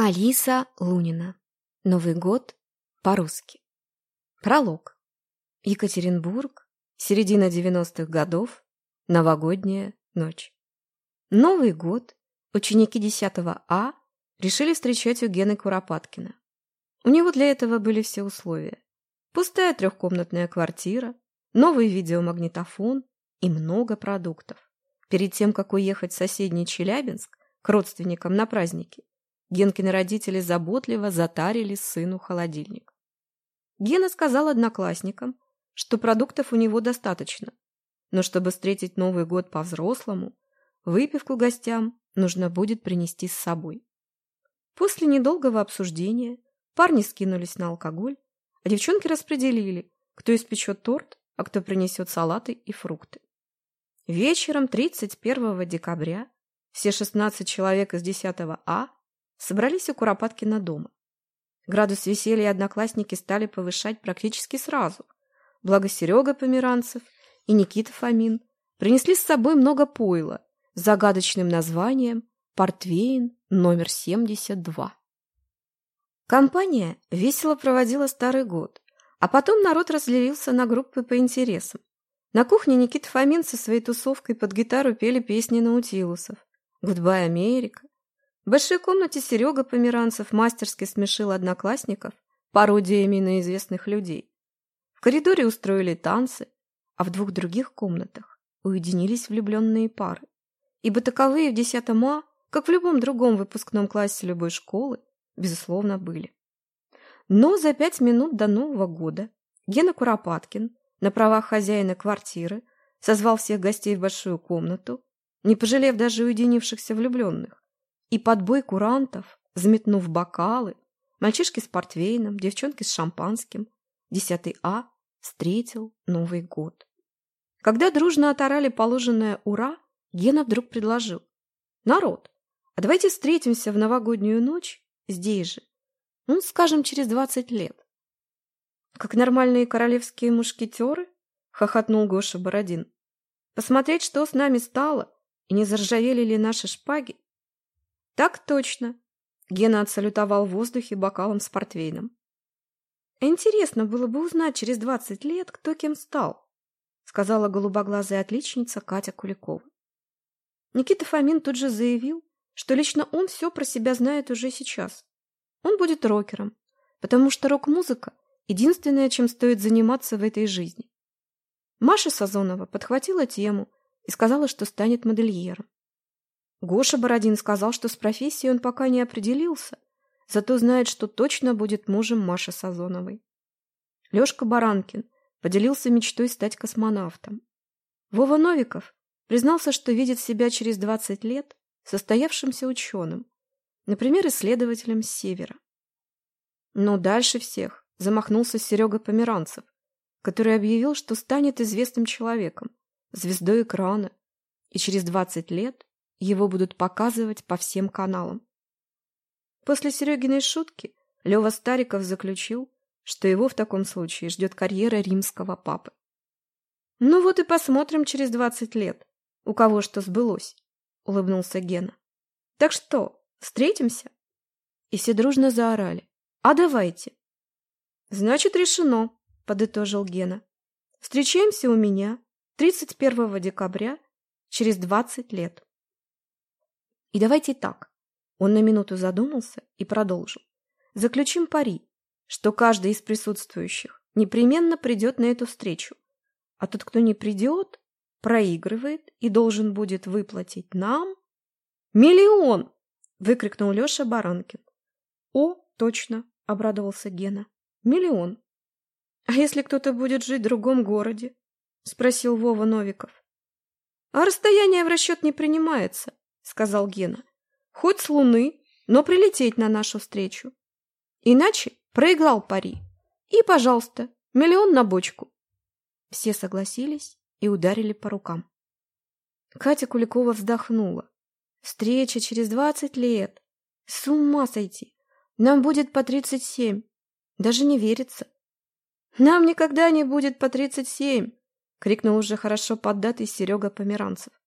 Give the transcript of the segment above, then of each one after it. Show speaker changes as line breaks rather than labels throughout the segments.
Алиса Лунина. Новый год по-русски. Пролог. Екатеринбург. Середина 90-х годов. Новогодняя ночь. Новый год ученики 10 А решили встречать у Гены Куропаткина. У него для этого были все условия. Пустая трехкомнатная квартира, новый видеомагнитофон и много продуктов. Перед тем, как уехать в соседний Челябинск к родственникам на праздники, Генкины родители заботливо затарили сыну холодильник. Гена сказал одноклассникам, что продуктов у него достаточно, но чтобы встретить Новый год по-взрослому, выпивку гостям нужно будет принести с собой. После недолгого обсуждения парни скинулись на алкоголь, а девчонки распределили, кто испечет торт, а кто принесет салаты и фрукты. Вечером 31 декабря все 16 человек из 10 А собрались у Куропаткина дома. Градус веселья одноклассники стали повышать практически сразу. Благо Серега Померанцев и Никита Фомин принесли с собой много пойла с загадочным названием «Портвейн номер 72». Компания весело проводила старый год, а потом народ разделился на группы по интересам. На кухне Никита Фомин со своей тусовкой под гитару пели песни наутилусов. «Goodbye, Америка», в большой комнате Серега Померанцев мастерски смешил одноклассников пародиями на известных людей. В коридоре устроили танцы, а в двух других комнатах уединились влюбленные пары. Ибо таковые в 10 А, как в любом другом выпускном классе любой школы, безусловно, были. Но за пять минут до Нового года Гена Куропаткин на правах хозяина квартиры созвал всех гостей в большую комнату, не пожалев даже уединившихся влюбленных, и под бой курантов, взметнув бокалы, мальчишки с портвейном, девчонки с шампанским, десятый А встретил Новый год. Когда дружно оторали положенное «Ура», Гена вдруг предложил. «Народ, а давайте встретимся в новогоднюю ночь здесь же, ну, скажем, через двадцать лет». «Как нормальные королевские мушкетеры?» — хохотнул Гоша Бородин. «Посмотреть, что с нами стало, и не заржавели ли наши шпаги?» «Так точно!» Гена отсалютовал в воздухе бокалом с портвейном. «Интересно было бы узнать через двадцать лет, кто кем стал», сказала голубоглазая отличница Катя Куликова. Никита Фомин тут же заявил, что лично он все про себя знает уже сейчас. Он будет рокером, потому что рок-музыка – единственное, чем стоит заниматься в этой жизни. Маша Сазонова подхватила тему и сказала, что станет модельером. Гоша Бородин сказал, что с профессией он пока не определился, зато знает, что точно будет мужем Маши Сазоновой. Лёшка Баранкин поделился мечтой стать космонавтом. Вова Новиков признался, что видит себя через 20 лет состоявшимся ученым, например, исследователем севера. Но дальше всех замахнулся Серега Померанцев, который объявил, что станет известным человеком, звездой экрана, и через 20 лет его будут показывать по всем каналам. После Серегиной шутки Лева Стариков заключил, что его в таком случае ждет карьера римского папы. «Ну вот и посмотрим через двадцать лет, у кого что сбылось», — улыбнулся Гена. «Так что, встретимся?» И все дружно заорали. «А давайте!» «Значит, решено», — подытожил Гена. «Встречаемся у меня 31 декабря через двадцать лет». И давайте так. Он на минуту задумался и продолжил. Заключим пари, что каждый из присутствующих непременно придет на эту встречу, а тот, кто не придет, проигрывает и должен будет выплатить нам миллион, выкрикнул Леша Баранкин. О, точно, обрадовался Гена. Миллион. А если кто-то будет жить в другом городе? спросил Вова Новиков. А расстояние в расчет не принимается, сказал Гена. Хоть с Луны, но прилететь на нашу встречу. Иначе проиграл пари. И, пожалуйста, миллион на бочку. Все согласились и ударили по рукам. Катя Куликова вздохнула. Встреча через двадцать лет. С ума сойти. Нам будет по тридцать семь. Даже не верится. Нам никогда не будет по тридцать семь, крикнул уже хорошо поддатый Серега Померанцев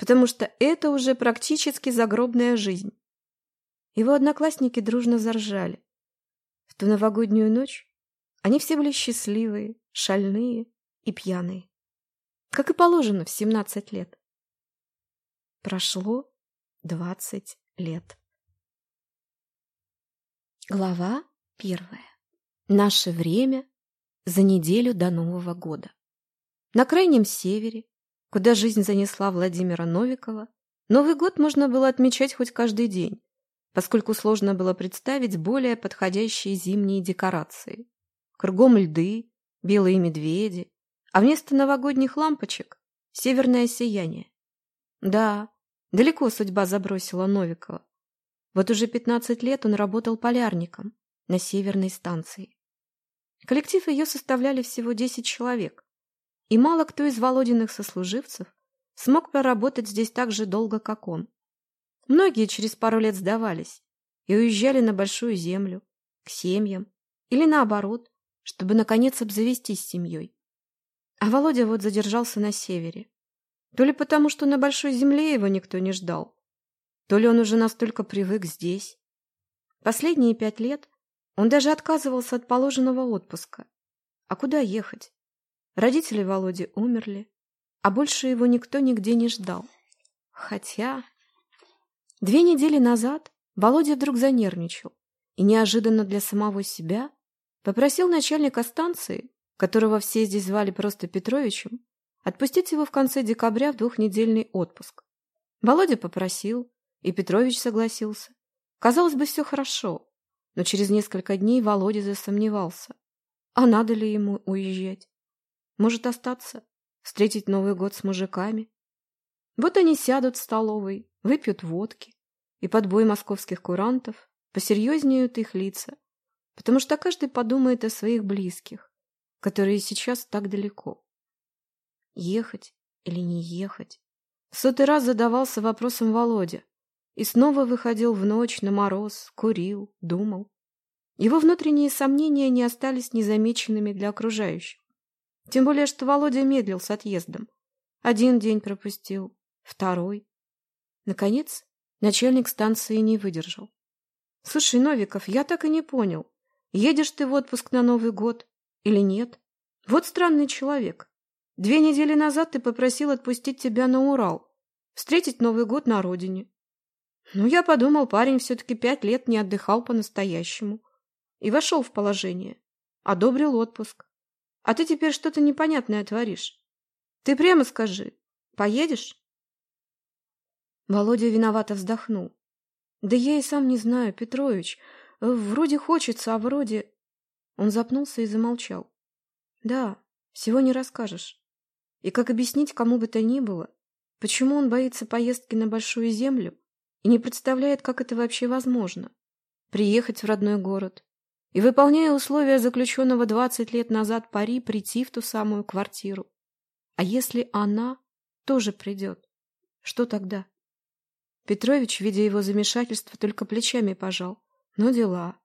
потому что это уже практически загробная жизнь. Его одноклассники дружно заржали. В ту новогоднюю ночь они все были счастливые, шальные и пьяные. Как и положено в семнадцать лет. Прошло двадцать лет. Глава первая. Наше время за неделю до Нового года. На крайнем севере, куда жизнь занесла Владимира Новикова, Новый год можно было отмечать хоть каждый день, поскольку сложно было представить более подходящие зимние декорации. Кругом льды, белые медведи, а вместо новогодних лампочек — северное сияние. Да, далеко судьба забросила Новикова. Вот уже 15 лет он работал полярником на северной станции. Коллектив ее составляли всего 10 человек, и мало кто из Володиных сослуживцев смог проработать здесь так же долго, как он. Многие через пару лет сдавались и уезжали на большую землю, к семьям, или наоборот, чтобы, наконец, обзавестись семьей. А Володя вот задержался на севере. То ли потому, что на большой земле его никто не ждал, то ли он уже настолько привык здесь. Последние пять лет он даже отказывался от положенного отпуска. А куда ехать? Родители Володи умерли, а больше его никто нигде не ждал. Хотя... Две недели назад Володя вдруг занервничал и неожиданно для самого себя попросил начальника станции, которого все здесь звали просто Петровичем, отпустить его в конце декабря в двухнедельный отпуск. Володя попросил, и Петрович согласился. Казалось бы, все хорошо, но через несколько дней Володя засомневался. А надо ли ему уезжать? Может, остаться? Встретить Новый год с мужиками? Вот они сядут в столовой, выпьют водки, и под бой московских курантов посерьезнеют их лица, потому что каждый подумает о своих близких, которые сейчас так далеко. Ехать или не ехать? В сотый раз задавался вопросом Володя и снова выходил в ночь на мороз, курил, думал. Его внутренние сомнения не остались незамеченными для окружающих. Тем более, что Володя медлил с отъездом. Один день пропустил, второй. Наконец, начальник станции не выдержал. — Слушай, Новиков, я так и не понял, едешь ты в отпуск на Новый год или нет? Вот странный человек. Две недели назад ты попросил отпустить тебя на Урал, встретить Новый год на родине. Ну, я подумал, парень все-таки пять лет не отдыхал по-настоящему. И вошел в положение. Одобрил отпуск. А ты теперь что-то непонятное творишь. Ты прямо скажи, поедешь? Володя виновато вздохнул. Да я и сам не знаю, Петрович. Вроде хочется, а вроде... Он запнулся и замолчал. Да, всего не расскажешь. И как объяснить кому бы то ни было, почему он боится поездки на Большую Землю и не представляет, как это вообще возможно? Приехать в родной город и, выполняя условия заключенного двадцать лет назад пари, прийти в ту самую квартиру. А если она тоже придет, что тогда? Петрович, видя его замешательство, только плечами пожал. Но дела.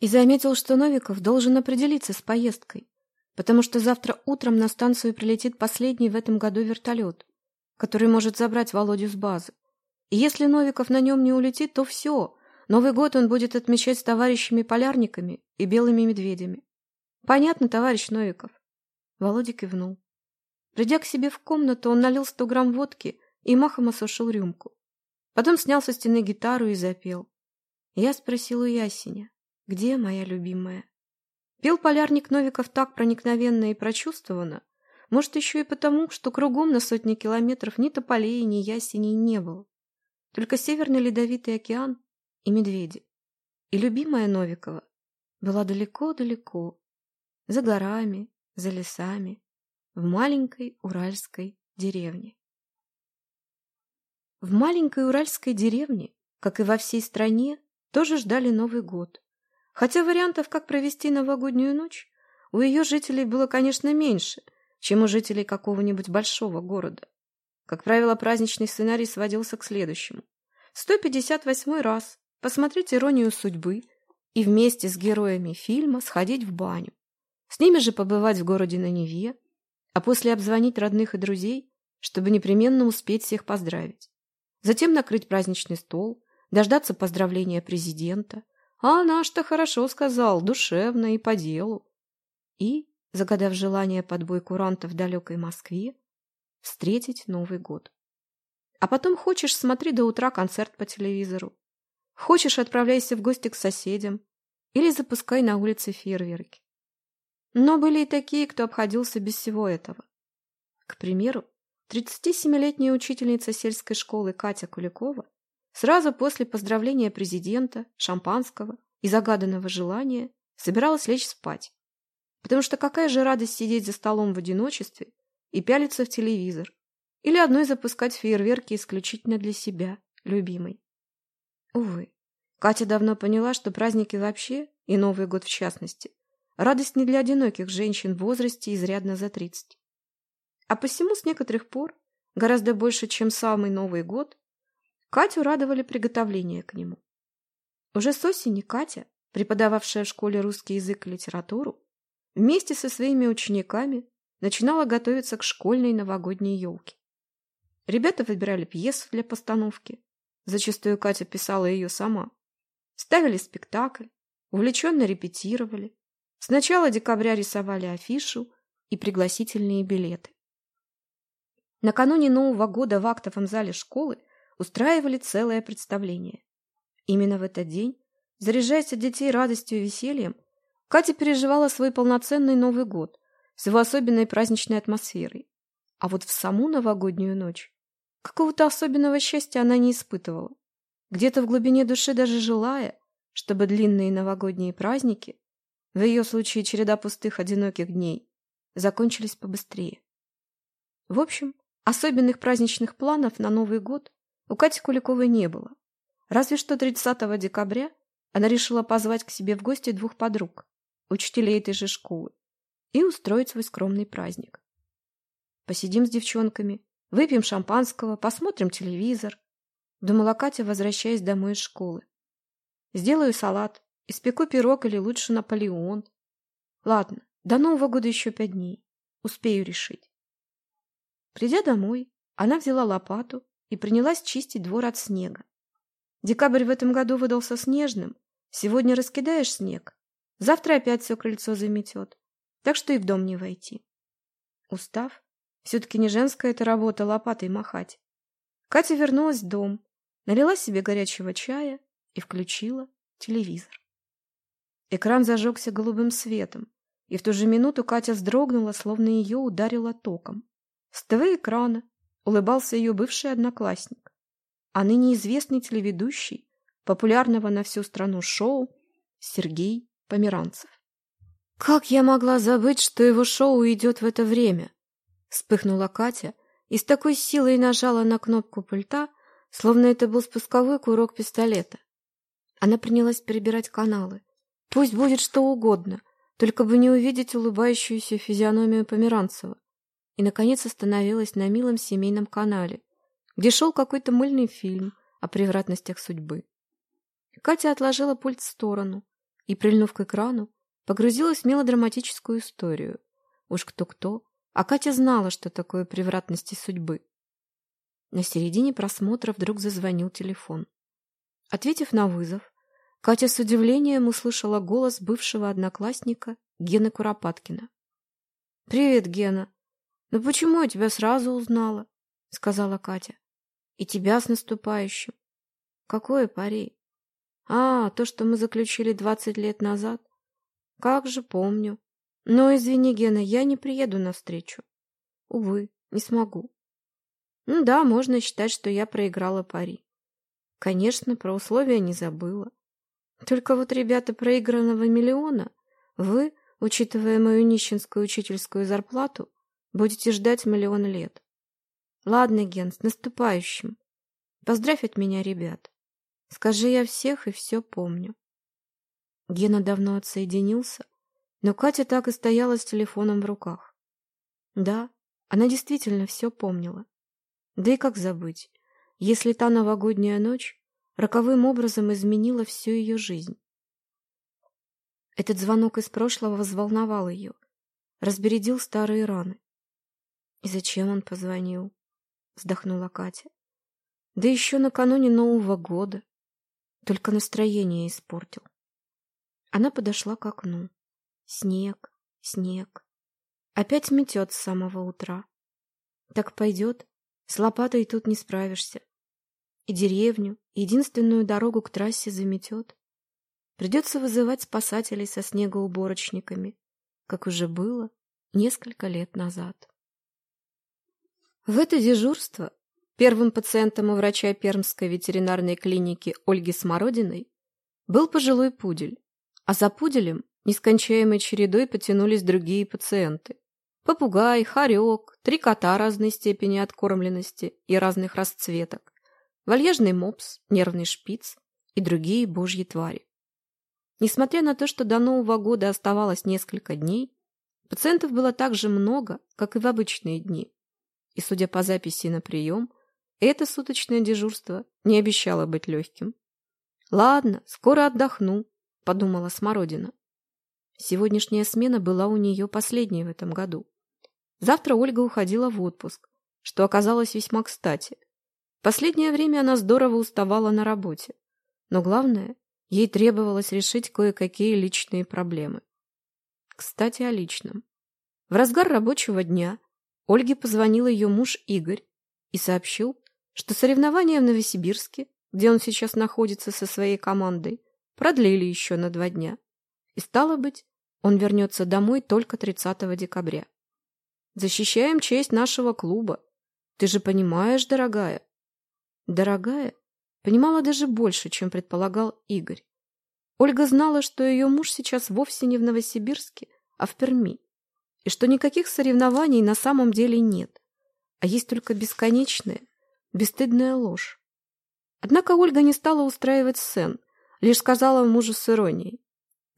И заметил, что Новиков должен определиться с поездкой, потому что завтра утром на станцию прилетит последний в этом году вертолет, который может забрать Володю с базы. И если Новиков на нем не улетит, то все. Новый год он будет отмечать с товарищами-полярниками и белыми медведями. Понятно, товарищ Новиков? Володя кивнул. Придя к себе в комнату, он налил сто грамм водки и махом осушил рюмку. Потом снял со стены гитару и запел. Я спросил у Ясеня, где моя любимая? Пел полярник Новиков так проникновенно и прочувствованно, может, еще и потому, что кругом на сотни километров ни тополей, ни ясеней не было. Только Северный Ледовитый океан и медведи. И любимая Новикова была далеко-далеко, за горами, за лесами, в маленькой уральской деревне. В маленькой уральской деревне, как и во всей стране, тоже ждали Новый год. Хотя вариантов, как провести новогоднюю ночь, у ее жителей было, конечно, меньше, чем у жителей какого-нибудь большого города. Как правило, праздничный сценарий сводился к следующему. 158 раз посмотреть «Иронию судьбы» и вместе с героями фильма сходить в баню. С ними же побывать в городе на Неве, а после обзвонить родных и друзей, чтобы непременно успеть всех поздравить затем накрыть праздничный стол, дождаться поздравления президента. А наш-то хорошо сказал, душевно и по делу. И, загадав желание под бой куранта в далекой Москве, встретить Новый год. А потом хочешь, смотри до утра концерт по телевизору. Хочешь, отправляйся в гости к соседям или запускай на улице фейерверки. Но были и такие, кто обходился без всего этого. К примеру, 37-летняя учительница сельской школы Катя Куликова сразу после поздравления президента, шампанского и загаданного желания собиралась лечь спать. Потому что какая же радость сидеть за столом в одиночестве и пялиться в телевизор, или одной запускать фейерверки исключительно для себя, любимой. Увы, Катя давно поняла, что праздники вообще, и Новый год в частности, радость не для одиноких женщин в возрасте изрядно за 30. А посему с некоторых пор, гораздо больше, чем самый Новый год, Катю радовали приготовления к нему. Уже с осени Катя, преподававшая в школе русский язык и литературу, вместе со своими учениками начинала готовиться к школьной новогодней елке. Ребята выбирали пьесу для постановки. Зачастую Катя писала ее сама. Ставили спектакль, увлеченно репетировали. С начала декабря рисовали афишу и пригласительные билеты. Накануне Нового года в актовом зале школы устраивали целое представление. Именно в этот день, заряжаясь от детей радостью и весельем, Катя переживала свой полноценный Новый год с его особенной праздничной атмосферой. А вот в саму новогоднюю ночь какого-то особенного счастья она не испытывала. Где-то в глубине души даже желая, чтобы длинные новогодние праздники, в ее случае череда пустых одиноких дней, закончились побыстрее. В общем, особенных праздничных планов на Новый год у Кати Куликовой не было. Разве что 30 декабря она решила позвать к себе в гости двух подруг, учителей этой же школы, и устроить свой скромный праздник. Посидим с девчонками, выпьем шампанского, посмотрим телевизор, думала Катя, возвращаясь домой из школы. Сделаю салат, испеку пирог или лучше Наполеон. Ладно, до Нового года еще пять дней. Успею решить. Придя домой, она взяла лопату и принялась чистить двор от снега. Декабрь в этом году выдался снежным. Сегодня раскидаешь снег, завтра опять все крыльцо заметет, так что и в дом не войти. Устав, все-таки не женская эта работа лопатой махать. Катя вернулась в дом, налила себе горячего чая и включила телевизор. Экран зажегся голубым светом, и в ту же минуту Катя вздрогнула, словно ее ударило током. С ТВ-экрана улыбался ее бывший одноклассник, а ныне известный телеведущий популярного на всю страну шоу Сергей Померанцев. «Как я могла забыть, что его шоу идет в это время?» Вспыхнула Катя и с такой силой нажала на кнопку пульта, словно это был спусковой курок пистолета. Она принялась перебирать каналы. Пусть будет что угодно, только бы не увидеть улыбающуюся физиономию Померанцева и, наконец, остановилась на милом семейном канале, где шел какой-то мыльный фильм о превратностях судьбы. Катя отложила пульт в сторону и, прильнув к экрану, погрузилась в мелодраматическую историю. Уж кто-кто, а Катя знала, что такое превратности судьбы. На середине просмотра вдруг зазвонил телефон. Ответив на вызов, Катя с удивлением услышала голос бывшего одноклассника Гены Куропаткина. «Привет, Гена. «Ну почему я тебя сразу узнала?» — сказала Катя. «И тебя с наступающим». «Какое пари?» «А, то, что мы заключили двадцать лет назад?» «Как же помню. Но, извини, Гена, я не приеду навстречу». «Увы, не смогу». «Ну да, можно считать, что я проиграла пари». «Конечно, про условия не забыла. Только вот, ребята, проигранного миллиона вы, учитывая мою нищенскую учительскую зарплату, Будете ждать миллион лет. Ладно, Ген, с наступающим. Поздравь от меня ребят. Скажи, я всех и все помню. Гена давно отсоединился, но Катя так и стояла с телефоном в руках. Да, она действительно все помнила. Да и как забыть, если та новогодняя ночь роковым образом изменила всю ее жизнь. Этот звонок из прошлого взволновал ее, разбередил старые раны. «И зачем он позвонил?» — вздохнула Катя. «Да еще накануне Нового года. Только настроение испортил. Она подошла к окну. Снег, снег. Опять метет с самого утра. Так пойдет, с лопатой тут не справишься. И деревню, единственную дорогу к трассе заметет. Придется вызывать спасателей со снегоуборочниками, как уже было несколько лет назад. В это дежурство первым пациентом у врача Пермской ветеринарной клиники Ольги Смородиной был пожилой пудель, а за пуделем нескончаемой чередой потянулись другие пациенты. Попугай, хорек, три кота разной степени откормленности и разных расцветок, вальяжный мопс, нервный шпиц и другие божьи твари. Несмотря на то, что до Нового года оставалось несколько дней, пациентов было так же много, как и в обычные дни. И, судя по записи на прием, это суточное дежурство не обещало быть легким. «Ладно, скоро отдохну», — подумала Смородина. Сегодняшняя смена была у нее последней в этом году. Завтра Ольга уходила в отпуск, что оказалось весьма кстати. Последнее время она здорово уставала на работе. Но главное, ей требовалось решить кое-какие личные проблемы. Кстати, о личном. В разгар рабочего дня Ольге позвонил ее муж Игорь и сообщил, что соревнования в Новосибирске, где он сейчас находится со своей командой, продлили еще на два дня. И стало быть, он вернется домой только 30 декабря. Защищаем честь нашего клуба. Ты же понимаешь, дорогая? Дорогая понимала даже больше, чем предполагал Игорь. Ольга знала, что ее муж сейчас вовсе не в Новосибирске, а в Перми, и что никаких соревнований на самом деле нет, а есть только бесконечная, бесстыдная ложь. Однако Ольга не стала устраивать сцен, лишь сказала мужу с иронией.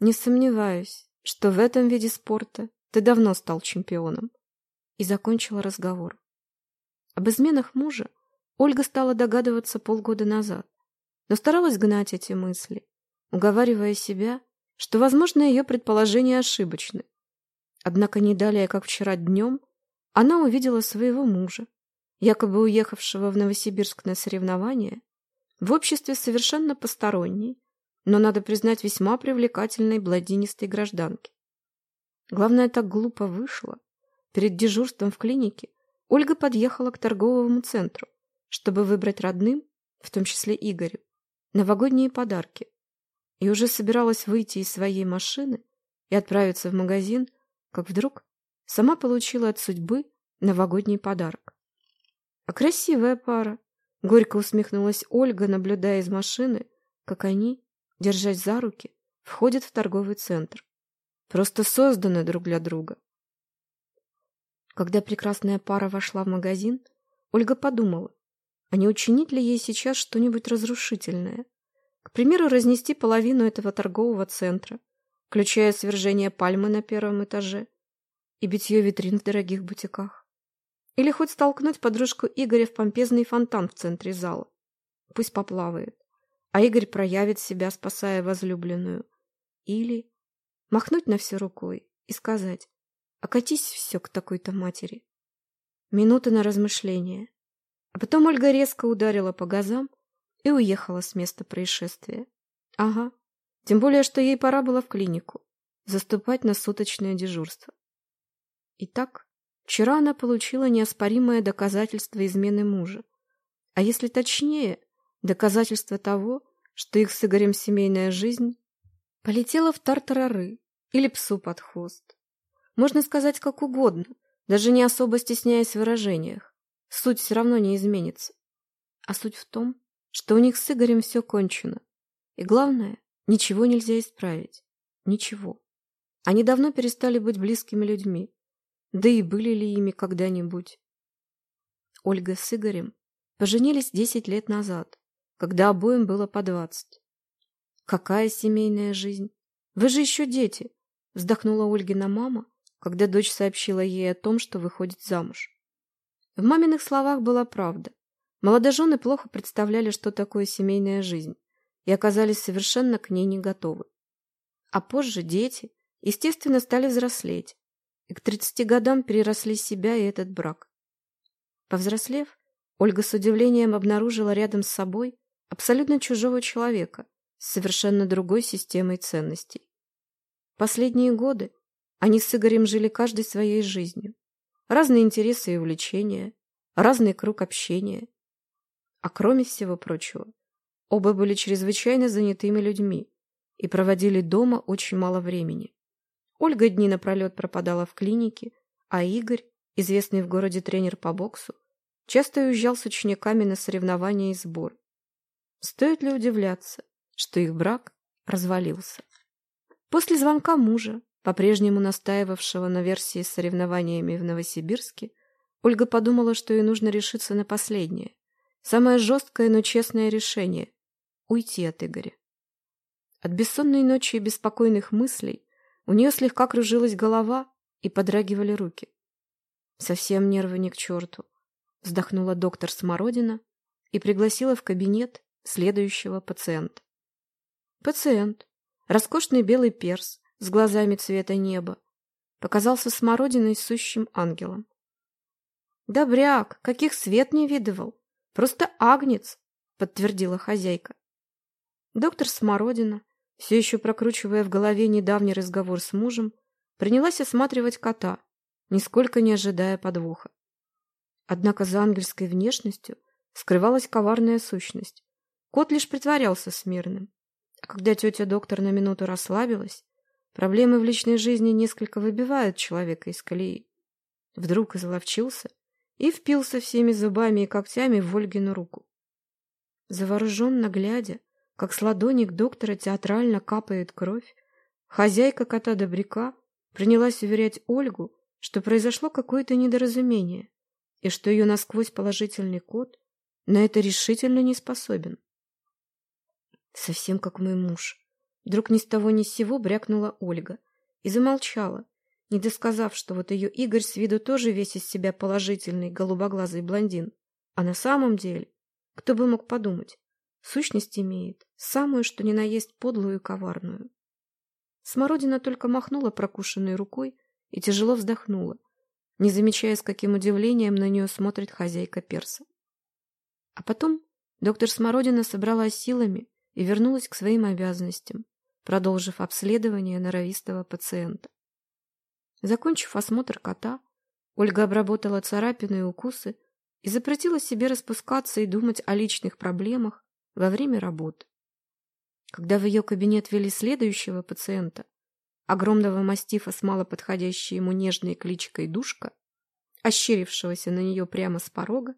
«Не сомневаюсь, что в этом виде спорта ты давно стал чемпионом». И закончила разговор. Об изменах мужа Ольга стала догадываться полгода назад, но старалась гнать эти мысли, уговаривая себя, что, возможно, ее предположения ошибочны. Однако не далее, как вчера днем, она увидела своего мужа, якобы уехавшего в Новосибирск на соревнования, в обществе совершенно посторонней, но, надо признать, весьма привлекательной бладинистой гражданки. Главное, так глупо вышло. Перед дежурством в клинике Ольга подъехала к торговому центру, чтобы выбрать родным, в том числе Игорю, новогодние подарки, и уже собиралась выйти из своей машины и отправиться в магазин, как вдруг сама получила от судьбы новогодний подарок. А красивая пара! Горько усмехнулась Ольга, наблюдая из машины, как они, держась за руки, входят в торговый центр. Просто созданы друг для друга. Когда прекрасная пара вошла в магазин, Ольга подумала, а не учинить ли ей сейчас что-нибудь разрушительное? К примеру, разнести половину этого торгового центра, включая свержение пальмы на первом этаже и битье витрин в дорогих бутиках. Или хоть столкнуть подружку Игоря в помпезный фонтан в центре зала. Пусть поплавает а Игорь проявит себя, спасая возлюбленную. Или махнуть на все рукой и сказать «Окатись все к такой-то матери». Минута на размышление. А потом Ольга резко ударила по газам и уехала с места происшествия. Ага, тем более, что ей пора было в клинику заступать на суточное дежурство. Итак, вчера она получила неоспоримое доказательство измены мужа. А если точнее, Доказательство того, что их с Игорем семейная жизнь полетела в тартарары или псу под хвост. Можно сказать как угодно, даже не особо стесняясь в выражениях. Суть все равно не изменится. А суть в том, что у них с Игорем все кончено. И главное, ничего нельзя исправить. Ничего. Они давно перестали быть близкими людьми. Да и были ли ими когда-нибудь? Ольга с Игорем поженились десять лет назад когда обоим было по двадцать. «Какая семейная жизнь? Вы же еще дети!» вздохнула Ольгина мама, когда дочь сообщила ей о том, что выходит замуж. В маминых словах была правда. Молодожены плохо представляли, что такое семейная жизнь, и оказались совершенно к ней не готовы. А позже дети, естественно, стали взрослеть, и к тридцати годам переросли себя и этот брак. Повзрослев, Ольга с удивлением обнаружила рядом с собой абсолютно чужого человека, с совершенно другой системой ценностей. Последние годы они с Игорем жили каждой своей жизнью. Разные интересы и увлечения, разный круг общения. А кроме всего прочего, оба были чрезвычайно занятыми людьми и проводили дома очень мало времени. Ольга дни напролет пропадала в клинике, а Игорь, известный в городе тренер по боксу, часто уезжал с учениками на соревнования и сбор. Стоит ли удивляться, что их брак развалился? После звонка мужа, по-прежнему настаивавшего на версии с соревнованиями в Новосибирске, Ольга подумала, что ей нужно решиться на последнее, самое жесткое, но честное решение – уйти от Игоря. От бессонной ночи и беспокойных мыслей у нее слегка кружилась голова и подрагивали руки. Совсем нервы не к черту вздохнула доктор Смородина и пригласила в кабинет следующего пациента. Пациент, роскошный белый перс с глазами цвета неба, показался Смородиной сущим ангелом. «Добряк, каких свет не видывал! Просто агнец!» — подтвердила хозяйка. Доктор Смородина, все еще прокручивая в голове недавний разговор с мужем, принялась осматривать кота, нисколько не ожидая подвоха. Однако за ангельской внешностью скрывалась коварная сущность. Кот лишь притворялся смирным. А когда тетя-доктор на минуту расслабилась, проблемы в личной жизни несколько выбивают человека из колеи. Вдруг изловчился и впился всеми зубами и когтями в Ольгину руку. Завороженно глядя, как с ладони доктора театрально капает кровь, хозяйка кота-добряка принялась уверять Ольгу, что произошло какое-то недоразумение и что ее насквозь положительный код на это решительно не способен. Совсем как мой муж. Вдруг ни с того ни с сего брякнула Ольга и замолчала, не досказав, что вот ее Игорь с виду тоже весь из себя положительный голубоглазый блондин. А на самом деле, кто бы мог подумать, сущность имеет самую, что ни на есть подлую и коварную. Смородина только махнула прокушенной рукой и тяжело вздохнула, не замечая, с каким удивлением на нее смотрит хозяйка перса. А потом доктор Смородина собралась силами и вернулась к своим обязанностям, продолжив обследование норовистого пациента. Закончив осмотр кота, Ольга обработала царапины и укусы и запретила себе распускаться и думать о личных проблемах во время работы. Когда в ее кабинет вели следующего пациента, огромного мастифа с малоподходящей ему нежной кличкой Душка, ощерившегося на нее прямо с порога,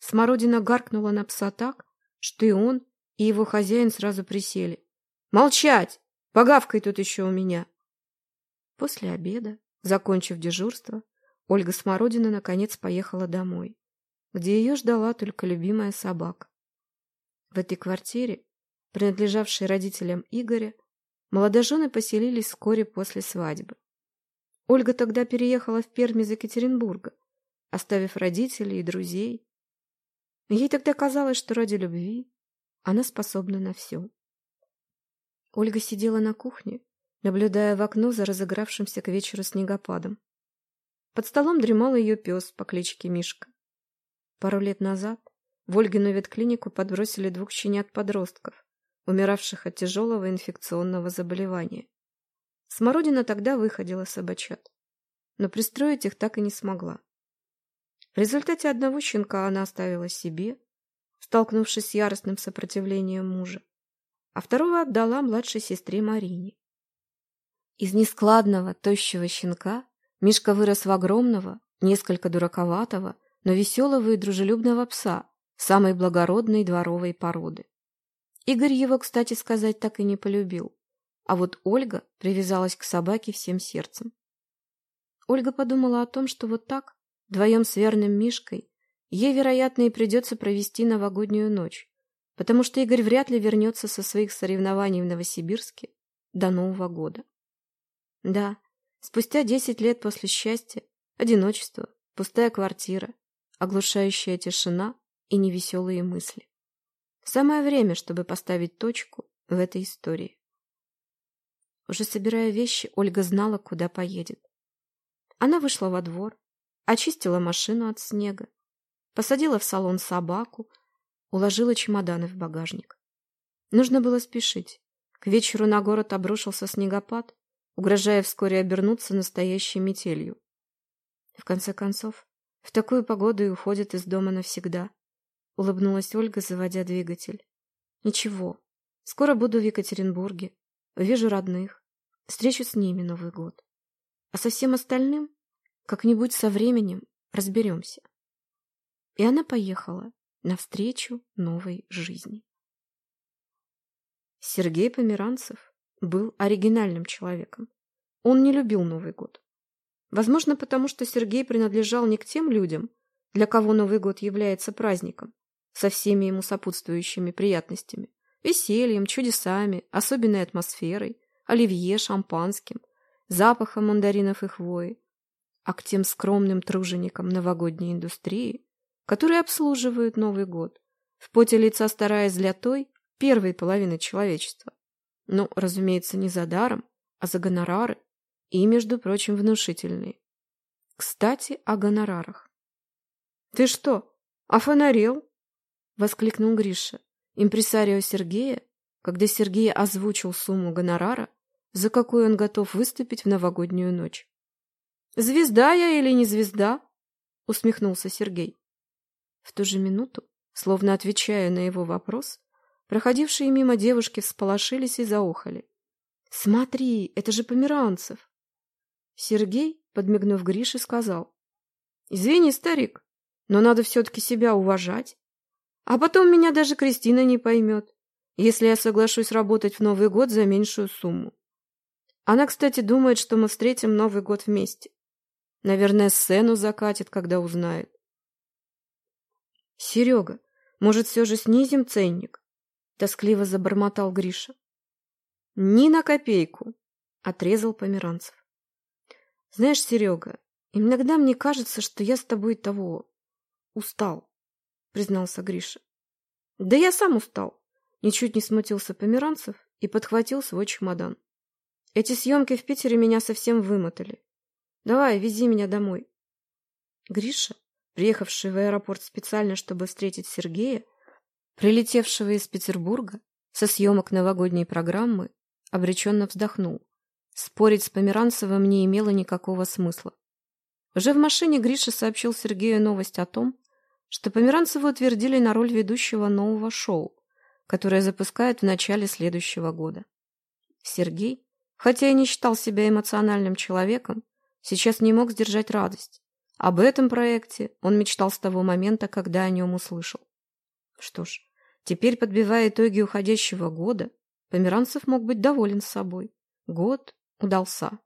Смородина гаркнула на пса так, что и он, и его хозяин сразу присели. «Молчать! Погавкой тут еще у меня!» После обеда, закончив дежурство, Ольга Смородина наконец поехала домой, где ее ждала только любимая собака. В этой квартире, принадлежавшей родителям Игоря, Молодожены поселились вскоре после свадьбы. Ольга тогда переехала в Пермь из Екатеринбурга, оставив родителей и друзей. Ей тогда казалось, что ради любви она способна на все. Ольга сидела на кухне, наблюдая в окно за разыгравшимся к вечеру снегопадом. Под столом дремал ее пес по кличке Мишка. Пару лет назад в Ольгину ветклинику подбросили двух щенят-подростков, умиравших от тяжелого инфекционного заболевания. Смородина тогда выходила собачат, но пристроить их так и не смогла. В результате одного щенка она оставила себе, столкнувшись с яростным сопротивлением мужа, а второго отдала младшей сестре Марине. Из нескладного, тощего щенка Мишка вырос в огромного, несколько дураковатого, но веселого и дружелюбного пса самой благородной дворовой породы. Игорь его, кстати сказать, так и не полюбил. А вот Ольга привязалась к собаке всем сердцем. Ольга подумала о том, что вот так, вдвоем с верным Мишкой, ей, вероятно, и придется провести новогоднюю ночь, потому что Игорь вряд ли вернется со своих соревнований в Новосибирске до Нового года. Да, спустя десять лет после счастья, одиночества, пустая квартира, оглушающая тишина и невеселые мысли. Самое время, чтобы поставить точку в этой истории. Уже собирая вещи, Ольга знала, куда поедет. Она вышла во двор, очистила машину от снега, посадила в салон собаку, уложила чемоданы в багажник. Нужно было спешить. К вечеру на город обрушился снегопад, угрожая вскоре обернуться настоящей метелью. В конце концов, в такую погоду и уходит из дома навсегда. Улыбнулась Ольга, заводя двигатель. Ничего, скоро буду в Екатеринбурге, увижу родных, встречу с ними Новый год. А со всем остальным как-нибудь со временем разберемся. И она поехала навстречу новой жизни. Сергей Померанцев был оригинальным человеком. Он не любил Новый год. Возможно, потому что Сергей принадлежал не к тем людям, для кого Новый год является праздником, со всеми ему сопутствующими приятностями, весельем, чудесами, особенной атмосферой, оливье, шампанским, запахом мандаринов и хвои, а к тем скромным труженикам новогодней индустрии, которые обслуживают Новый год, в поте лица стараясь для той, первой половины человечества. Ну, разумеется, не за даром, а за гонорары, и, между прочим, внушительные. Кстати, о гонорарах. «Ты что, офонарел?» — воскликнул Гриша, импресарио Сергея, когда Сергей озвучил сумму гонорара, за какую он готов выступить в новогоднюю ночь. «Звезда я или не звезда?» — усмехнулся Сергей. В ту же минуту, словно отвечая на его вопрос, проходившие мимо девушки всполошились и заохали. «Смотри, это же Померанцев!» Сергей, подмигнув Грише, сказал. «Извини, старик, но надо все-таки себя уважать. А потом меня даже Кристина не поймет, если я соглашусь работать в Новый год за меньшую сумму. Она, кстати, думает, что мы встретим Новый год вместе. Наверное, сцену закатит, когда узнает. Серега, может, все же снизим ценник? Тоскливо забормотал Гриша. Ни на копейку, отрезал Померанцев. Знаешь, Серега, иногда мне кажется, что я с тобой того устал, признался Гриша. Да я сам устал. Ничуть не смутился Померанцев и подхватил свой чемодан. Эти съемки в Питере меня совсем вымотали. Давай, вези меня домой. Гриша, приехавший в аэропорт специально, чтобы встретить Сергея, прилетевшего из Петербурга со съемок новогодней программы, обреченно вздохнул. Спорить с Померанцевым не имело никакого смысла. Уже в машине Гриша сообщил Сергею новость о том, что Померанцева утвердили на роль ведущего нового шоу, которое запускают в начале следующего года. Сергей, Хотя и не считал себя эмоциональным человеком, сейчас не мог сдержать радость. Об этом проекте он мечтал с того момента, когда о нем услышал. Что ж, теперь, подбивая итоги уходящего года, Померанцев мог быть доволен собой. Год удался.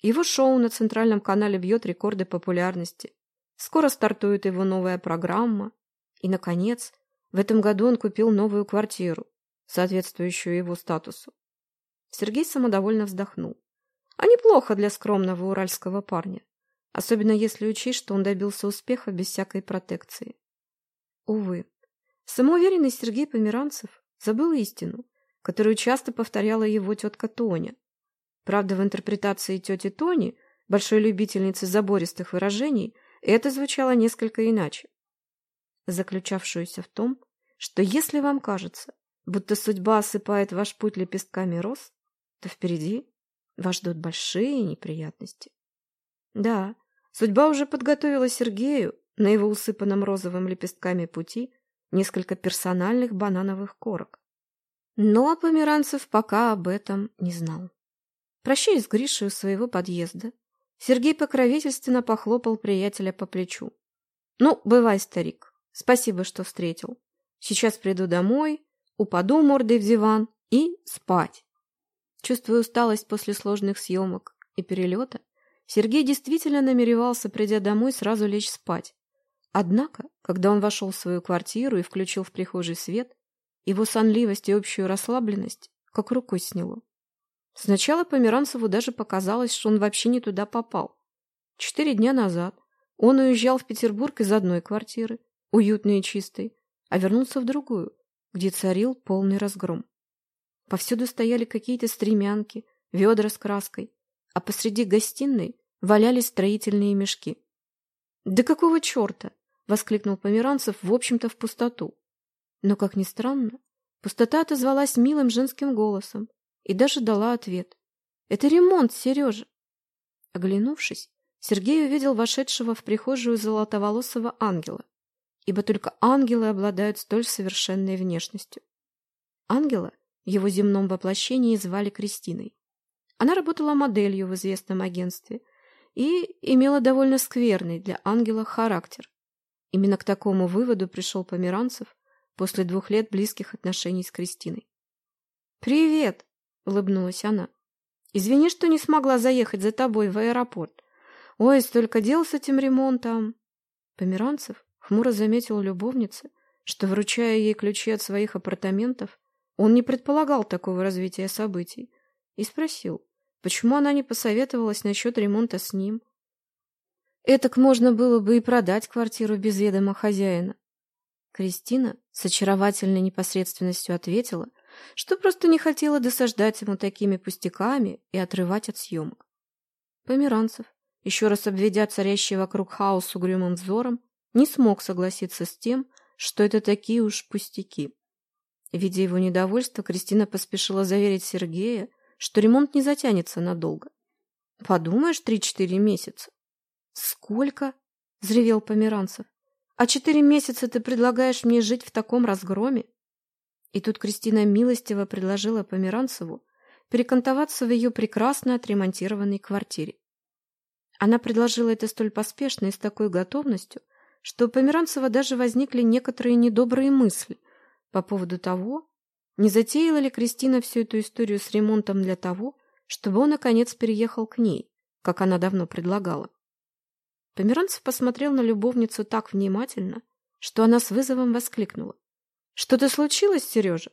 Его шоу на центральном канале бьет рекорды популярности. Скоро стартует его новая программа. И, наконец, в этом году он купил новую квартиру, соответствующую его статусу. Сергей самодовольно вздохнул. А неплохо для скромного уральского парня. Особенно если учесть, что он добился успеха без всякой протекции. Увы, самоуверенный Сергей Померанцев забыл истину, которую часто повторяла его тетка Тоня. Правда, в интерпретации тети Тони, большой любительницы забористых выражений, это звучало несколько иначе. Заключавшуюся в том, что если вам кажется, будто судьба осыпает ваш путь лепестками роз, то впереди вас ждут большие неприятности. Да, судьба уже подготовила Сергею на его усыпанном розовым лепестками пути несколько персональных банановых корок. Но Померанцев пока об этом не знал. Прощаясь с Гришей у своего подъезда, Сергей покровительственно похлопал приятеля по плечу. «Ну, бывай, старик. Спасибо, что встретил. Сейчас приду домой, упаду мордой в диван и спать». Чувствуя усталость после сложных съемок и перелета, Сергей действительно намеревался, придя домой, сразу лечь спать. Однако, когда он вошел в свою квартиру и включил в прихожей свет, его сонливость и общую расслабленность как рукой сняло. Сначала Померанцеву даже показалось, что он вообще не туда попал. Четыре дня назад он уезжал в Петербург из одной квартиры, уютной и чистой, а вернулся в другую, где царил полный разгром. Повсюду стояли какие-то стремянки, ведра с краской, а посреди гостиной валялись строительные мешки. «Да какого черта?» — воскликнул Померанцев, в общем-то, в пустоту. Но, как ни странно, Пустота отозвалась милым женским голосом и даже дала ответ. «Это ремонт, Сережа!» Оглянувшись, Сергей увидел вошедшего в прихожую золотоволосого ангела, ибо только ангелы обладают столь совершенной внешностью. Ангела в его земном воплощении звали Кристиной. Она работала моделью в известном агентстве и имела довольно скверный для ангела характер. Именно к такому выводу пришел Померанцев после двух лет близких отношений с Кристиной. «Привет!» — улыбнулась она. «Извини, что не смогла заехать за тобой в аэропорт. Ой, столько дел с этим ремонтом!» Померанцев хмуро заметил любовнице, что, вручая ей ключи от своих апартаментов, он не предполагал такого развития событий, и спросил, почему она не посоветовалась насчет ремонта с ним. Этак можно было бы и продать квартиру без ведома хозяина. Кристина с очаровательной непосредственностью ответила, что просто не хотела досаждать ему такими пустяками и отрывать от съемок. Померанцев, еще раз обведя царящий вокруг хаос угрюмым взором, не смог согласиться с тем, что это такие уж пустяки. Видя его недовольство, Кристина поспешила заверить Сергея, что ремонт не затянется надолго. «Подумаешь, три-четыре месяца». «Сколько?» — взревел Померанцев. А четыре месяца ты предлагаешь мне жить в таком разгроме? И тут Кристина милостиво предложила Померанцеву перекантоваться в ее прекрасно отремонтированной квартире. Она предложила это столь поспешно и с такой готовностью, что у Померанцева даже возникли некоторые недобрые мысли по поводу того, не затеяла ли Кристина всю эту историю с ремонтом для того, чтобы он, наконец, переехал к ней, как она давно предлагала. Померанцев посмотрел на любовницу так внимательно, что она с вызовом воскликнула. «Что-то случилось, Сережа?»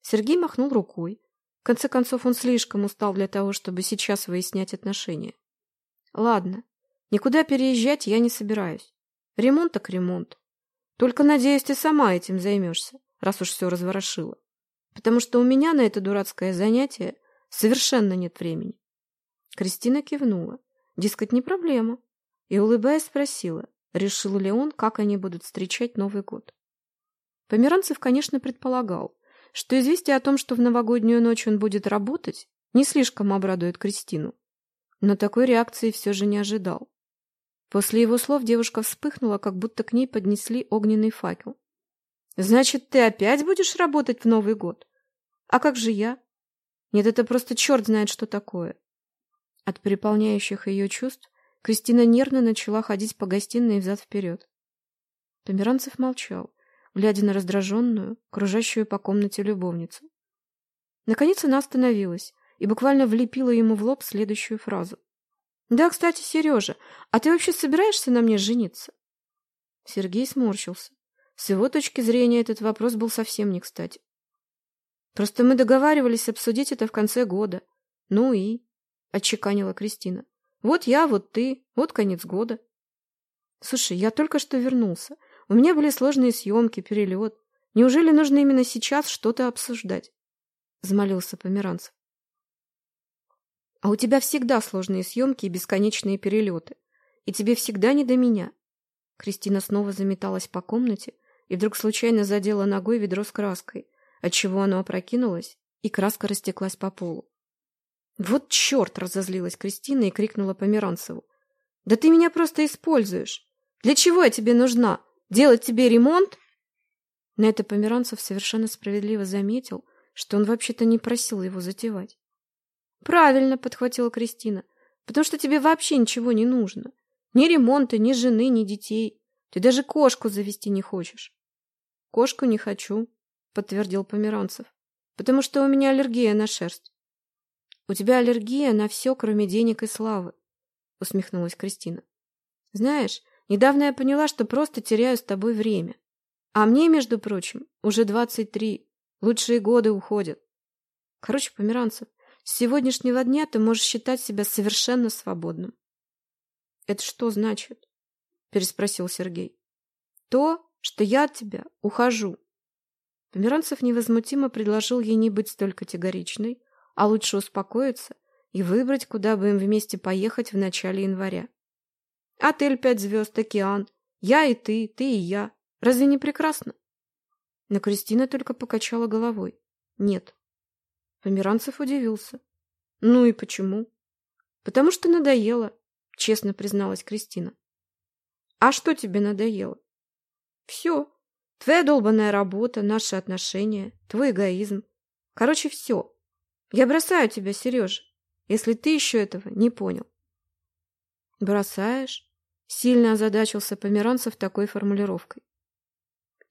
Сергей махнул рукой. В конце концов, он слишком устал для того, чтобы сейчас выяснять отношения. «Ладно, никуда переезжать я не собираюсь. Ремонт так ремонт. Только, надеюсь, ты сама этим займешься, раз уж все разворошила. Потому что у меня на это дурацкое занятие совершенно нет времени». Кристина кивнула. Дескать, не проблема и, улыбаясь, спросила, решил ли он, как они будут встречать Новый год. Померанцев, конечно, предполагал, что известие о том, что в новогоднюю ночь он будет работать, не слишком обрадует Кристину. Но такой реакции все же не ожидал. После его слов девушка вспыхнула, как будто к ней поднесли огненный факел. «Значит, ты опять будешь работать в Новый год? А как же я? Нет, это просто черт знает, что такое». От переполняющих ее чувств Кристина нервно начала ходить по гостиной взад-вперед. Померанцев молчал, глядя на раздраженную, кружащую по комнате любовницу. Наконец она остановилась и буквально влепила ему в лоб следующую фразу. «Да, кстати, Сережа, а ты вообще собираешься на мне жениться?» Сергей сморщился. С его точки зрения этот вопрос был совсем не кстати. «Просто мы договаривались обсудить это в конце года. Ну и...» — отчеканила Кристина. Вот я, вот ты, вот конец года. Слушай, я только что вернулся. У меня были сложные съемки, перелет. Неужели нужно именно сейчас что-то обсуждать? Взмолился Померанцев. А у тебя всегда сложные съемки и бесконечные перелеты. И тебе всегда не до меня. Кристина снова заметалась по комнате и вдруг случайно задела ногой ведро с краской, отчего оно опрокинулось, и краска растеклась по полу. «Вот черт!» — разозлилась Кристина и крикнула Померанцеву. «Да ты меня просто используешь! Для чего я тебе нужна? Делать тебе ремонт?» На это Померанцев совершенно справедливо заметил, что он вообще-то не просил его затевать. «Правильно!» — подхватила Кристина. «Потому что тебе вообще ничего не нужно. Ни ремонта, ни жены, ни детей. Ты даже кошку завести не хочешь». «Кошку не хочу», — подтвердил Померанцев. «Потому что у меня аллергия на шерсть. У тебя аллергия на все, кроме денег и славы, усмехнулась Кристина. Знаешь, недавно я поняла, что просто теряю с тобой время. А мне, между прочим, уже двадцать три. Лучшие годы уходят. Короче, Померанцев, с сегодняшнего дня ты можешь считать себя совершенно свободным. Это что значит? Переспросил Сергей. То, что я от тебя ухожу. Померанцев невозмутимо предложил ей не быть столь категоричной, а лучше успокоиться и выбрать, куда бы им вместе поехать в начале января. Отель «Пять звезд», океан. Я и ты, ты и я. Разве не прекрасно? Но Кристина только покачала головой. Нет. Померанцев удивился. Ну и почему? Потому что надоело, честно призналась Кристина. А что тебе надоело? Все. Твоя долбанная работа, наши отношения, твой эгоизм. Короче, все. Я бросаю тебя, Сережа, если ты еще этого не понял. Бросаешь? Сильно озадачился Померанцев такой формулировкой.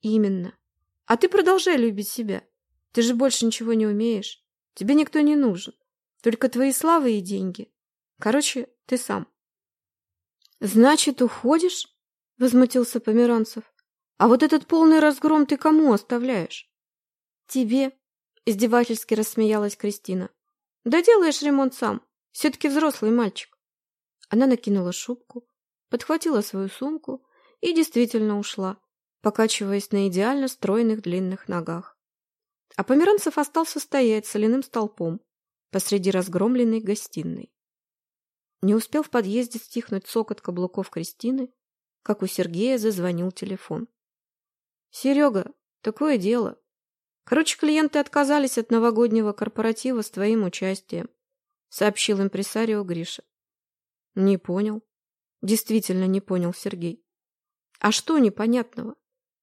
Именно. А ты продолжай любить себя. Ты же больше ничего не умеешь. Тебе никто не нужен. Только твои славы и деньги. Короче, ты сам. Значит, уходишь? Возмутился Померанцев. А вот этот полный разгром ты кому оставляешь? Тебе. Издевательски рассмеялась Кристина. Да делаешь ремонт сам. Все-таки взрослый мальчик. Она накинула шубку, подхватила свою сумку и действительно ушла, покачиваясь на идеально стройных длинных ногах. А Померанцев остался стоять соляным столпом посреди разгромленной гостиной. Не успел в подъезде стихнуть цокот каблуков Кристины, как у Сергея зазвонил телефон. «Серега, такое дело. Короче, клиенты отказались от новогоднего корпоратива с твоим участием», сообщил импресарио Гриша. Не понял. Действительно не понял Сергей. А что непонятного?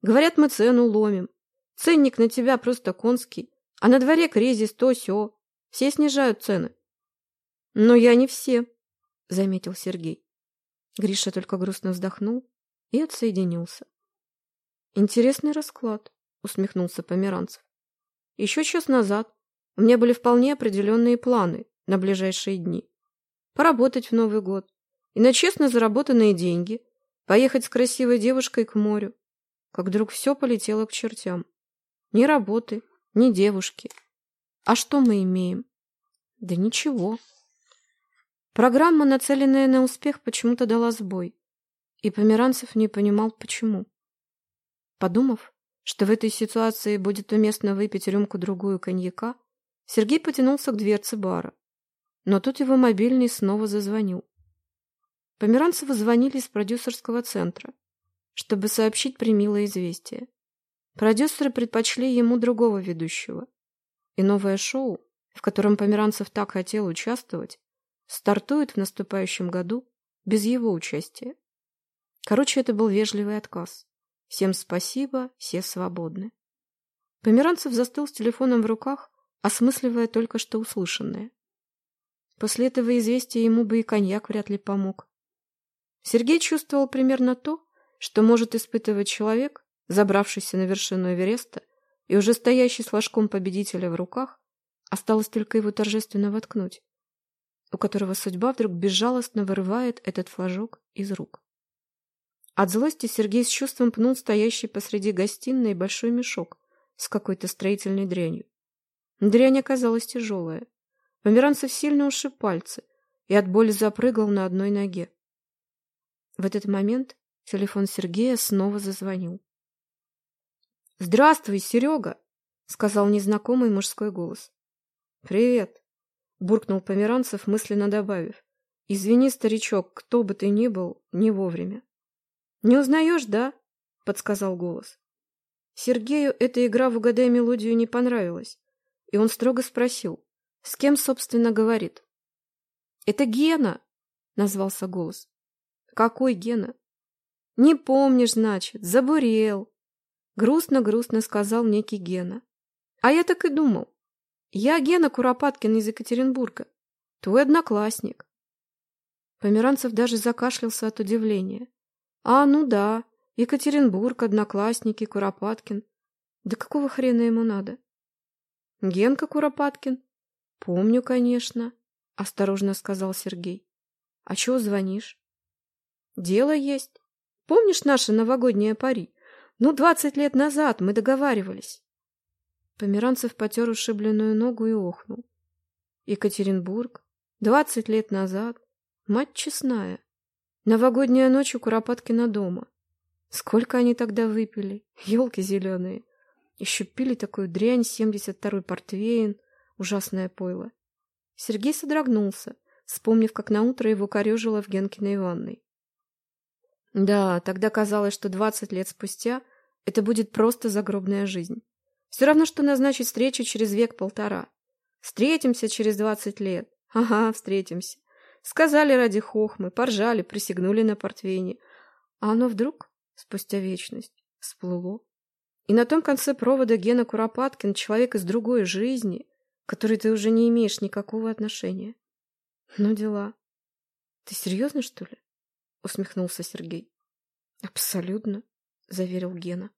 Говорят, мы цену ломим. Ценник на тебя просто конский. А на дворе кризис, то сё. Все снижают цены. Но я не все, заметил Сергей. Гриша только грустно вздохнул и отсоединился. Интересный расклад, усмехнулся Померанцев. Еще час назад у меня были вполне определенные планы на ближайшие дни поработать в Новый год и на честно заработанные деньги поехать с красивой девушкой к морю. Как вдруг все полетело к чертям. Ни работы, ни девушки. А что мы имеем? Да ничего. Программа, нацеленная на успех, почему-то дала сбой. И Померанцев не понимал, почему. Подумав, что в этой ситуации будет уместно выпить рюмку-другую коньяка, Сергей потянулся к дверце бара. Но тут его мобильный снова зазвонил. Померанцеву звонили из продюсерского центра, чтобы сообщить примилое известие. Продюсеры предпочли ему другого ведущего. И новое шоу, в котором Померанцев так хотел участвовать, стартует в наступающем году без его участия. Короче, это был вежливый отказ. Всем спасибо, все свободны. Померанцев застыл с телефоном в руках, осмысливая только что услышанное. После этого известия ему бы и коньяк вряд ли помог. Сергей чувствовал примерно то, что может испытывать человек, забравшийся на вершину Эвереста и уже стоящий с ложком победителя в руках, осталось только его торжественно воткнуть, у которого судьба вдруг безжалостно вырывает этот флажок из рук. От злости Сергей с чувством пнул стоящий посреди гостиной большой мешок с какой-то строительной дрянью. Дрянь оказалась тяжелая. Померанцев сильно ушиб пальцы и от боли запрыгал на одной ноге. В этот момент телефон Сергея снова зазвонил. «Здравствуй, Серега!» — сказал незнакомый мужской голос. «Привет!» — буркнул Померанцев, мысленно добавив. «Извини, старичок, кто бы ты ни был, не вовремя». «Не узнаешь, да?» — подсказал голос. Сергею эта игра в «Угадай мелодию» не понравилась, и он строго спросил. С кем, собственно, говорит? Это Гена, назвался голос. Какой Гена? Не помнишь, значит, забурел. Грустно-грустно сказал некий Гена. А я так и думал. Я Гена Куропаткин из Екатеринбурга. Твой одноклассник. Померанцев даже закашлялся от удивления. А, ну да, Екатеринбург, одноклассники, Куропаткин. Да какого хрена ему надо? Генка Куропаткин? «Помню, конечно», — осторожно сказал Сергей. «А чего звонишь?» «Дело есть. Помнишь наше новогоднее пари? Ну, двадцать лет назад мы договаривались». Померанцев потер ушибленную ногу и охнул. Екатеринбург, двадцать лет назад, мать честная. Новогодняя ночь у Куропаткина дома. Сколько они тогда выпили, елки зеленые. Еще пили такую дрянь, семьдесят второй портвейн, Ужасное пойло. Сергей содрогнулся, вспомнив, как наутро его корежило в Генкиной ванной. Да, тогда казалось, что двадцать лет спустя это будет просто загробная жизнь. Все равно, что назначить встречу через век-полтора. Встретимся через двадцать лет. Ага, встретимся. Сказали ради хохмы, поржали, присягнули на портвейне. А оно вдруг, спустя вечность, всплыло. И на том конце провода Гена Куропаткин, человек из другой жизни, к которой ты уже не имеешь никакого отношения. Ну, дела. Ты серьезно, что ли? Усмехнулся Сергей. Абсолютно, заверил Гена.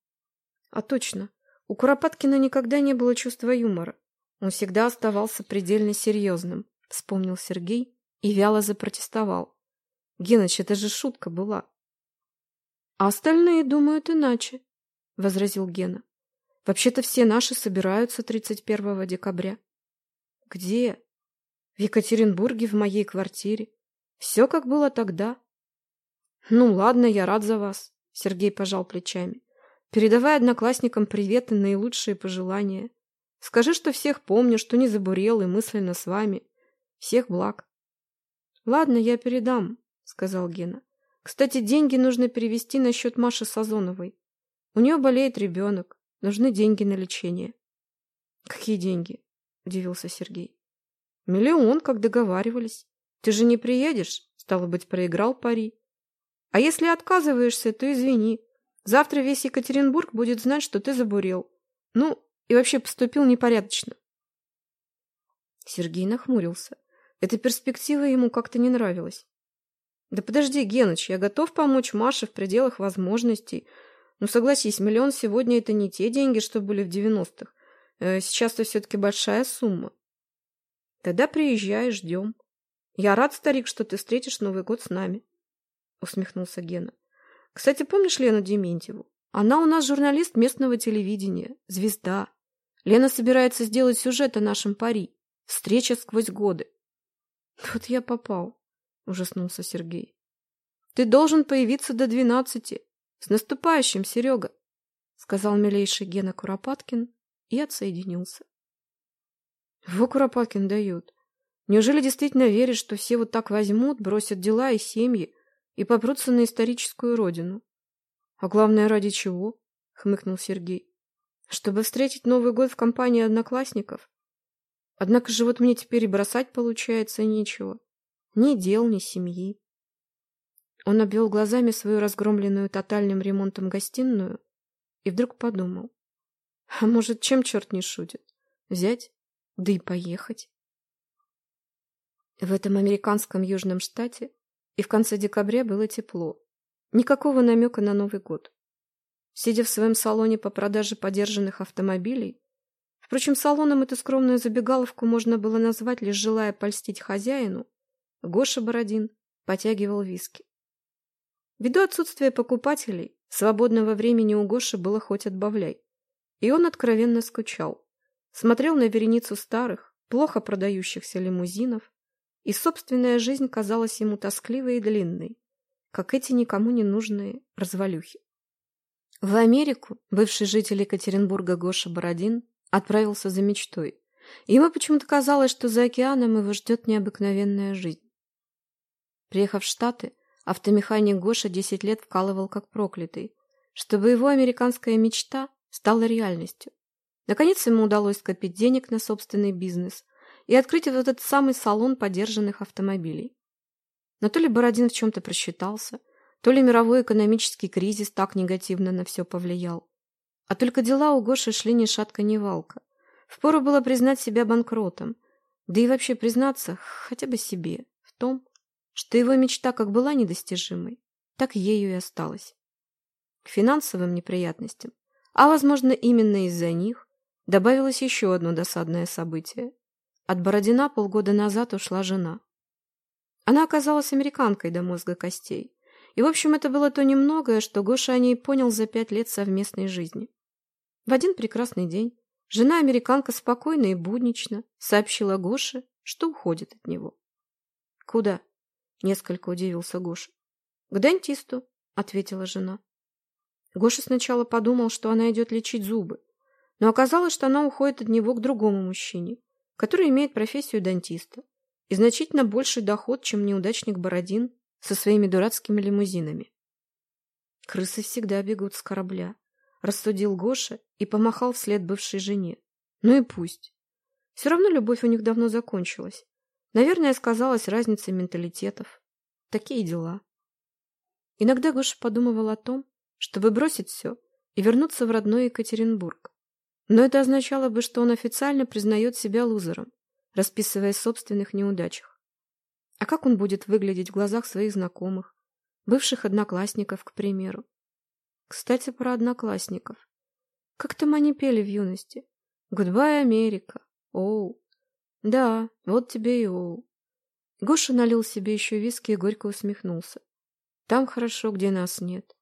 А точно, у Куропаткина никогда не было чувства юмора. Он всегда оставался предельно серьезным, вспомнил Сергей и вяло запротестовал. Геныч, это же шутка была. А остальные думают иначе, возразил Гена. Вообще-то все наши собираются 31 декабря. Где? В Екатеринбурге, в моей квартире. Все как было тогда. Ну ладно, я рад за вас, Сергей пожал плечами. Передавай одноклассникам привет и наилучшие пожелания. Скажи, что всех помню, что не забурел и мысленно с вами. Всех благ. Ладно, я передам, сказал Гена. Кстати, деньги нужно перевести на счет Маши Сазоновой. У нее болеет ребенок. Нужны деньги на лечение. Какие деньги? Удивился Сергей. Миллион, как договаривались. Ты же не приедешь? Стало быть, проиграл пари. А если отказываешься, то извини. Завтра весь Екатеринбург будет знать, что ты забурел. Ну, и вообще поступил непорядочно. Сергей нахмурился. Эта перспектива ему как-то не нравилась. Да подожди, Геныч, я готов помочь Маше в пределах возможностей. Ну, согласись, миллион сегодня это не те деньги, что были в девяностых. Э, сейчас-то все-таки большая сумма. Тогда приезжай, ждем. Я рад, старик, что ты встретишь Новый год с нами. Усмехнулся Гена. Кстати, помнишь Лену Дементьеву? Она у нас журналист местного телевидения, звезда. Лена собирается сделать сюжет о нашем пари. Встреча сквозь годы. Вот я попал, ужаснулся Сергей. Ты должен появиться до двенадцати. С наступающим, Серега, сказал милейший Гена Куропаткин и отсоединился. Во Куропаткин дает. Неужели действительно веришь, что все вот так возьмут, бросят дела и семьи и попрутся на историческую родину? А главное, ради чего? хмыкнул Сергей. Чтобы встретить Новый год в компании одноклассников? Однако же вот мне теперь и бросать получается нечего. Ни дел, ни семьи. Он обвел глазами свою разгромленную тотальным ремонтом гостиную и вдруг подумал. А может, чем черт не шутит? Взять, да и поехать. В этом американском южном штате и в конце декабря было тепло. Никакого намека на Новый год. Сидя в своем салоне по продаже подержанных автомобилей, Впрочем, салоном эту скромную забегаловку можно было назвать, лишь желая польстить хозяину. Гоша Бородин потягивал виски. Ввиду отсутствия покупателей, свободного времени у Гоши было хоть отбавляй. И он откровенно скучал. Смотрел на вереницу старых, плохо продающихся лимузинов, и собственная жизнь казалась ему тоскливой и длинной, как эти никому не нужные развалюхи. В Америку бывший житель Екатеринбурга Гоша Бородин отправился за мечтой. ему почему-то казалось, что за океаном его ждет необыкновенная жизнь. Приехав в Штаты, автомеханик Гоша десять лет вкалывал как проклятый, чтобы его американская мечта стала реальностью. Наконец ему удалось скопить денег на собственный бизнес и открыть вот этот самый салон подержанных автомобилей. Но то ли Бородин в чем-то просчитался, то ли мировой экономический кризис так негативно на все повлиял. А только дела у Гоши шли ни шатка, ни валка. Впору было признать себя банкротом, да и вообще признаться хотя бы себе в том, что его мечта как была недостижимой, так ею и осталась. К финансовым неприятностям, а, возможно, именно из-за них, добавилось еще одно досадное событие. От Бородина полгода назад ушла жена. Она оказалась американкой до мозга костей. И, в общем, это было то немногое, что Гоша о ней понял за пять лет совместной жизни. В один прекрасный день жена-американка спокойно и буднично сообщила Гоше, что уходит от него. «Куда?» — несколько удивился Гоша. «К дантисту», — ответила жена. Гоша сначала подумал, что она идет лечить зубы, но оказалось, что она уходит от него к другому мужчине, который имеет профессию дантиста и значительно больший доход, чем неудачник Бородин со своими дурацкими лимузинами. Крысы всегда бегут с корабля, рассудил Гоша и помахал вслед бывшей жене. Ну и пусть. Все равно любовь у них давно закончилась. Наверное, сказалась разница менталитетов. Такие дела. Иногда Гоша подумывал о том, чтобы бросить все и вернуться в родной Екатеринбург. Но это означало бы, что он официально признает себя лузером, расписывая собственных неудачах. А как он будет выглядеть в глазах своих знакомых, бывших одноклассников, к примеру? Кстати, про одноклассников. Как там они пели в юности? «Goodbye, Америка! Оу!» Да, вот тебе и оу. Гоша налил себе еще виски и горько усмехнулся. Там хорошо, где нас нет.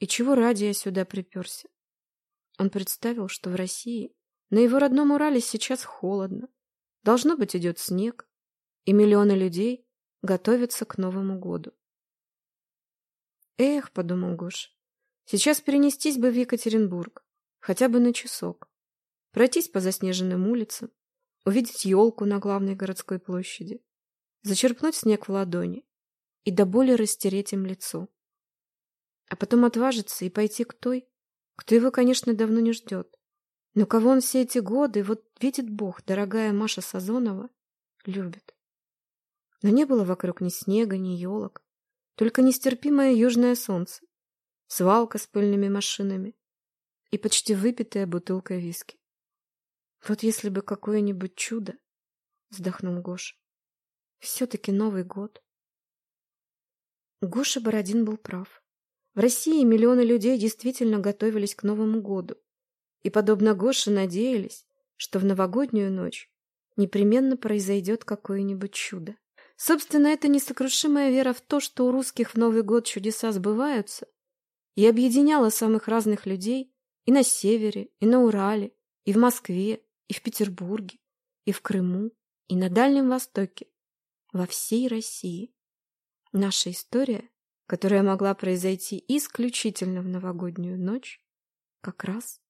И чего ради я сюда приперся? Он представил, что в России, на его родном Урале сейчас холодно. Должно быть, идет снег, и миллионы людей готовятся к Новому году. «Эх», — подумал Гош, — «сейчас перенестись бы в Екатеринбург, хотя бы на часок, пройтись по заснеженным улицам, увидеть елку на главной городской площади, зачерпнуть снег в ладони и до боли растереть им лицо. А потом отважиться и пойти к той, кто его, конечно, давно не ждет. Но кого он все эти годы, вот видит Бог, дорогая Маша Сазонова, любит. Но не было вокруг ни снега, ни елок, только нестерпимое южное солнце, свалка с пыльными машинами и почти выпитая бутылка виски. Вот если бы какое-нибудь чудо, вздохнул Гоша. Все-таки Новый год. Гоша Бородин был прав. В России миллионы людей действительно готовились к Новому году. И, подобно Гоше, надеялись, что в новогоднюю ночь непременно произойдет какое-нибудь чудо. Собственно, эта несокрушимая вера в то, что у русских в Новый год чудеса сбываются, и объединяла самых разных людей и на севере, и на Урале, и в Москве, и в Петербурге, и в Крыму, и на Дальнем Востоке, во всей России. Наша история которая могла произойти исключительно в новогоднюю ночь, как раз